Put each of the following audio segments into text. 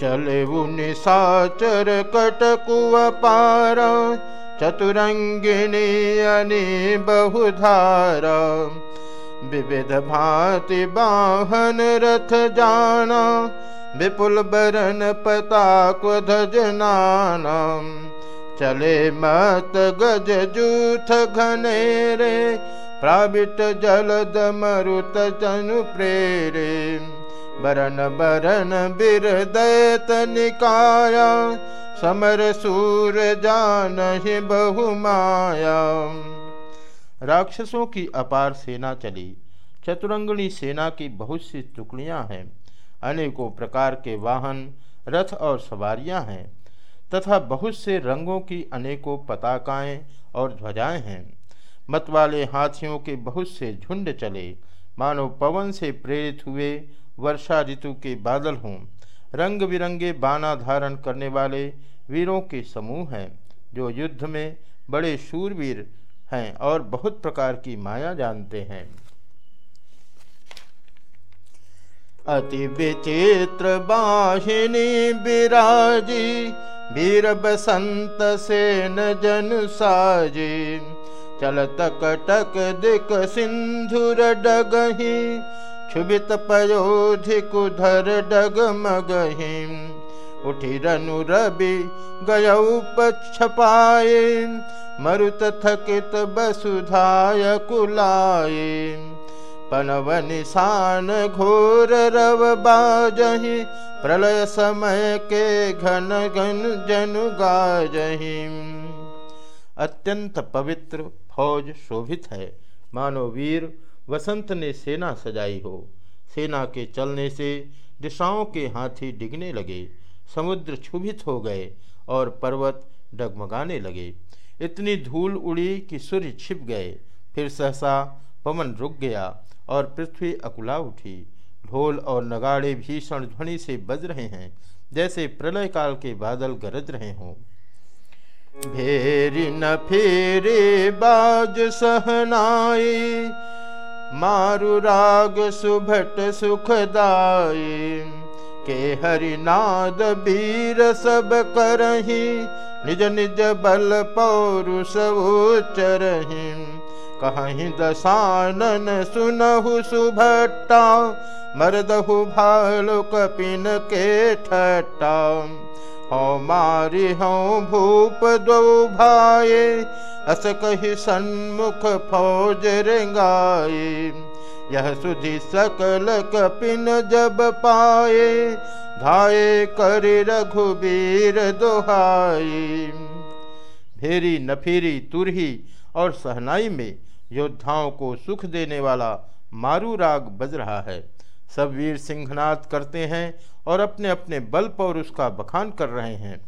चले निशाचर कटकुआ पार चतुरंगिनी अनी बहुधारा। विविध भांति वाहन रथ जाना विपुल बरन पताक ध्वज नाना। चले मत गज जूथ घनेरे प्राविट जलद मरुत जनु प्रेरे बरन बरन बिर दैत निकाया समर सूर जान ही बहुमाया राक्षसों की अपार सेना चली, चतुरंगणी सेना की बहुत सी टुकड़ियाँ हैं, अनेकों प्रकार के वाहन, रथ और सवारियाँ हैं, तथा बहुत से रंगों की अनेकों पताकाएँ और ध्वजाएँ हैं। मतवाले हाथियों के बहुत से झुंड चले, मानो पवन से प्रेरित हुए वर्षा ऋतु के बादल हों। रंग बिरंगे बाना धारण करने वाले वीरों के समूह हैं, जो युद्ध में बड़े शूरवीर हैं और बहुत प्रकार की माया जानते हैं। अति विचित्र बाहिनी विराजी वीर बसंत सेन जन साजी। चलत कटक दिक सिंधुर डगही क्षुभित पयोधिकुधर डग मगहिम उठी रनु रवि गयऊ पक्षपाए मरुत थकित बसुधाय कुलाए पनव निशान घोर रव बाजही। प्रलय समय के घन घन जनु गाजही। अत्यंत पवित्र फौज शोभित है। मानो वीर वसंत ने सेना सजाई हो। सेना के चलने से दिशाओं के हाथी डिगने लगे, समुद्र क्षुभित हो गए और पर्वत डगमगाने लगे। इतनी धूल उड़ी कि सूर्य छिप गए। फिर सहसा पवन रुक गया और पृथ्वी अकुला उठी। ढोल और नगाड़े भीषण ध्वनि से बज रहे हैं, जैसे प्रलय काल के बादल गरज रहे हों। भेरी न फेरे बाज सहनाई मारु राग सुभट सुखदाई के हरिनाद वीर सब करही निज निज बल पौरुष उच्चरही। कहीं दसानन सुनहु सुभट्टा मरदहु भालु कपिन के ठट्टा हो मारी हो भूप दो भाए अस कही सन्मुख फौज रेंगाए यह सुधि सकल कपिन जब पाए धाये कर रघुबीर दोहाई भेरी नफीरी तुरही और सहनाई में योद्धाओं को सुख देने वाला मारू राग बज रहा है। सब वीर सिंहनाद करते हैं और अपने अपने बल पर उसका बखान कर रहे हैं।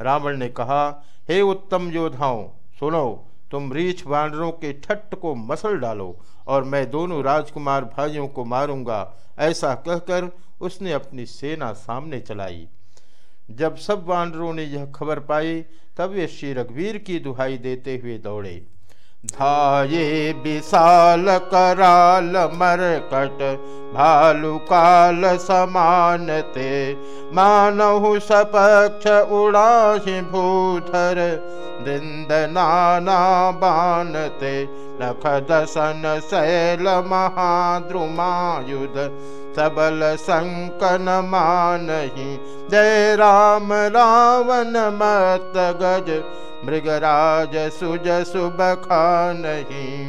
रावण ने कहा, हे उत्तम योद्धाओं, सुनो, तुम रीछ बानरों के ठट्ट को मसल डालो और मैं दोनों राजकुमार भाइयों को मारूँगा, ऐसा कहकर उसने अपनी सेना सामने चलाई। जब सब वानरों ने यह खबर पाई, तब वे श्री रघुवीर की दुहाई देते हुए दौड़े। धाये कराल मरकट भालु काल समानते। मानहु सपक्ष उड़ाहि भूधर दृंद नाना बानते नख महाद्रुमायुध सबल संकन मानही। जय राम रावण मत गज मृगराज सुज सुब नहीं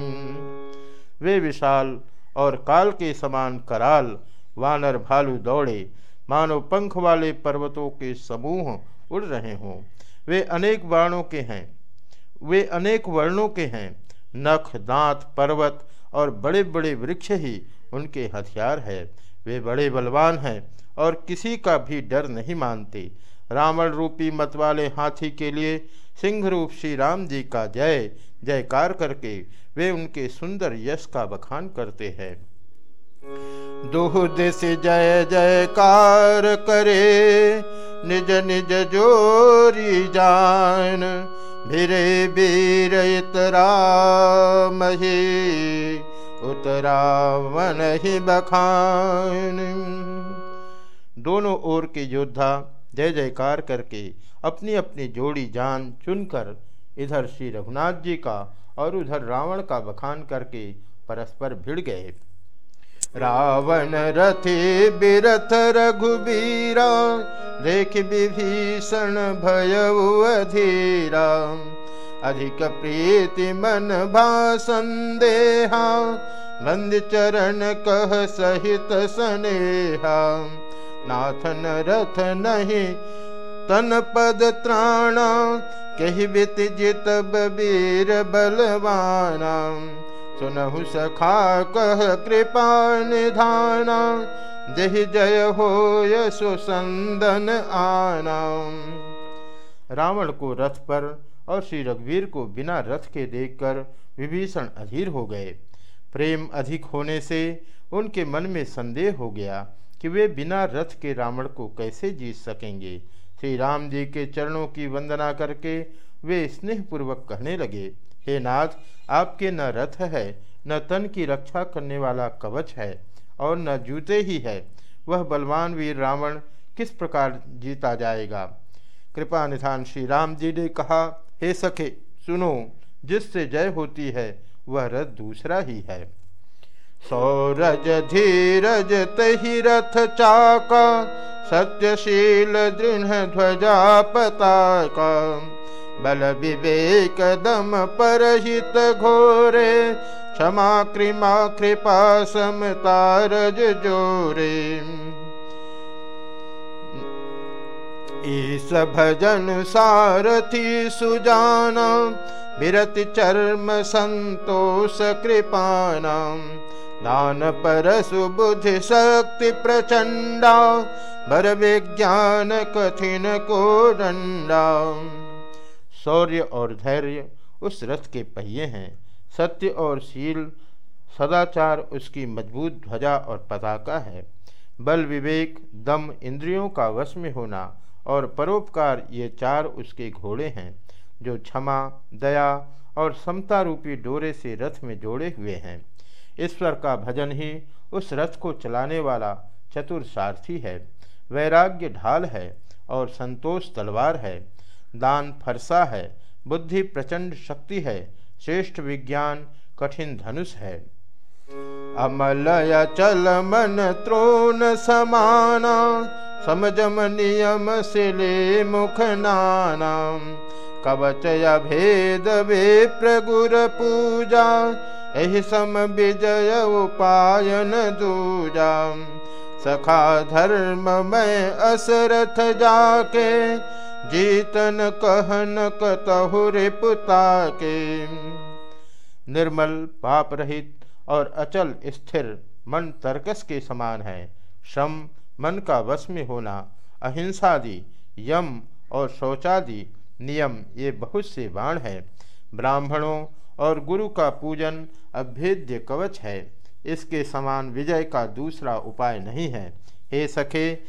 वे विशाल और काल के समान कराल, वानर भालू दौड़े मानो पंख वाले पर्वतों के समूह उड़ रहे हों। वे अनेक वर्णों के हैं। वे अनेक वर्णों के हैं। नख, दांत, पर्वत और बड़े बड़े वृक्ष ही उनके हथियार है। वे बड़े बलवान हैं और किसी का भी डर नहीं मानते। रावण रूपी मतवाले हाथी के लिए सिंह रूप श्री राम जी का जय, जयकार करके वे उनके सुंदर यश का बखान करते हैं। दोह दिश जय, जयकार करे, निज निज जोरी जान, भिरे बीर इतरा मही, उतरा मन ही बखान। दोनों ओर के योद्धा जय जयकार करके अपनी अपनी जोड़ी जान चुनकर इधर श्री रघुनाथ जी का और उधर रावण का बखान करके परस्पर भिड़ गए। रावण रथे बिरथ रघुबीरा, देख विभीषण भय अधीरा। अधिक प्रीति मन भा संदेहा बंद चरण कह सहित स्नेहा। नाथन रथ नहीं, तन पद त्राणा, कही जित बीर बलवाना। सुनहु सखा, कह कृपा निधाना जय जय हो सुसंदन आना। रावण को रथ पर और श्री रघुवीर को बिना रथ के देखकर विभीषण अधीर हो गए। प्रेम अधिक होने से उनके मन में संदेह हो गया कि वे बिना रथ के रावण को कैसे जीत सकेंगे। श्री राम जी के चरणों की वंदना करके वे स्नेहपूर्वक कहने लगे, हे नाथ, आपके न रथ है, न तन की रक्षा करने वाला कवच है, और न जूते ही है। वह बलवान वीर रावण किस प्रकार जीता जाएगा? कृपा निधान श्री राम जी ने कहा, हे सखे, सुनो, जिससे जय होती है, वह रथ दूसरा ही है। सौरज धीरज तही रथ चाका सत्यशील दृढ़ ध्वजा पताका बल विवेक दम परहित घोरे क्षमा कृमा कृपा समतारज जोरे। ईस भजन सारथी सुजाना विरति चर्म संतोष कृपाना दान पर सुबुद्धि शक्ति प्रचंडा बर विज्ञान कठिन को डंडा शौर्य और धैर्य उस रथ के पहिए हैं। सत्य और शील, सदाचार उसकी मज़बूत ध्वजा और पताका है। बल विवेक, दम इंद्रियों का वश में होना और परोपकार ये चार उसके घोड़े हैं, जो क्षमा, दया और समता रूपी डोरे से रथ में जोड़े हुए हैं। ईश्वर का भजन ही उस रथ को चलाने वाला चतुर सारथी है। वैराग्य ढाल है और संतोष तलवार है। दान फरसा है, बुद्धि प्रचंड शक्ति है, श्रेष्ठ विज्ञान कठिन धनुष है। अमलय चल मन त्रोन समाना समझम नियम सिले मुख नाना। कवच भेद वे प्रगुर पूजा सम विजय उपायन दूजा सखा धर्म में असरथ जाके, जीतन कहन कतहु रिपुता के निर्मल, पाप रहित और अचल स्थिर, मन तर्कस के समान है। श्रम, मन का वश में होना, अहिंसादि, यम और शौचादि नियम, ये बहुत से बाण है। ब्राह्मणों और गुरु का पूजन अभेद्य कवच है। इसके समान विजय का दूसरा उपाय नहीं है। हे सखे,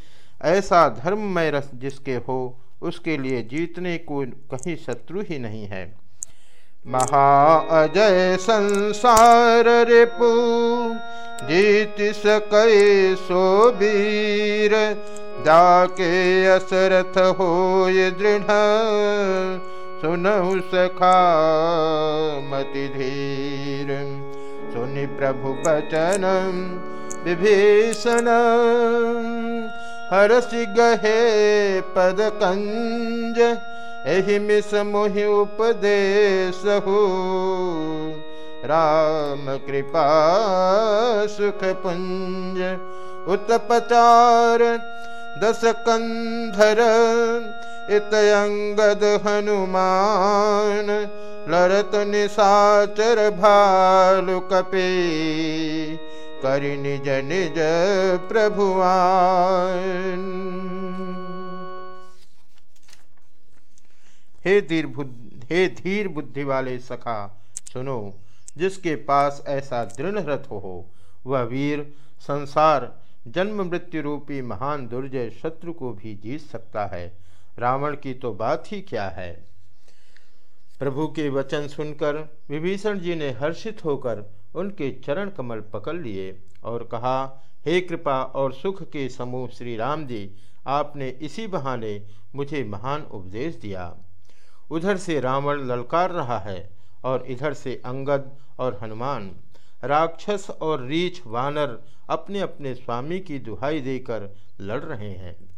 ऐसा धर्ममय रस जिसके हो, उसके लिए जीतने को कहीं शत्रु ही नहीं है। महा अजय संसार रिपु, जीत सके सो वीर, जाके असरथ हो दृढ़। सुनहु सखा मति धीर सुनि प्रभु बचन विभीषण। हरस गहे पद कंज एहि मिस मोहि उपदेश हो राम कृपा सुख पुंज उत्पचार दस कंधर इतयंगद हनुमान, लरत निशाचर भालु कपे, करि निज निज प्रभुआन। हे धीर हे धीर बुद्धि वाले सखा, सुनो, जिसके पास ऐसा दृढ़ रथ हो, वह वीर संसार, जन्म मृत्यु रूपी महान दुर्जय शत्रु को भी जीत सकता है। रावण की तो बात ही क्या है? प्रभु के वचन सुनकर विभीषण जी ने हर्षित होकर उनके चरण कमल पकड़ लिए और कहा, हे कृपा और सुख के समूह श्री राम जी, आपने इसी बहाने मुझे महान उपदेश दिया। उधर से रावण ललकार रहा है और इधर से अंगद और हनुमान, राक्षस और रीछ वानर अपने अपने स्वामी की दुहाई देकर लड़ रहे हैं।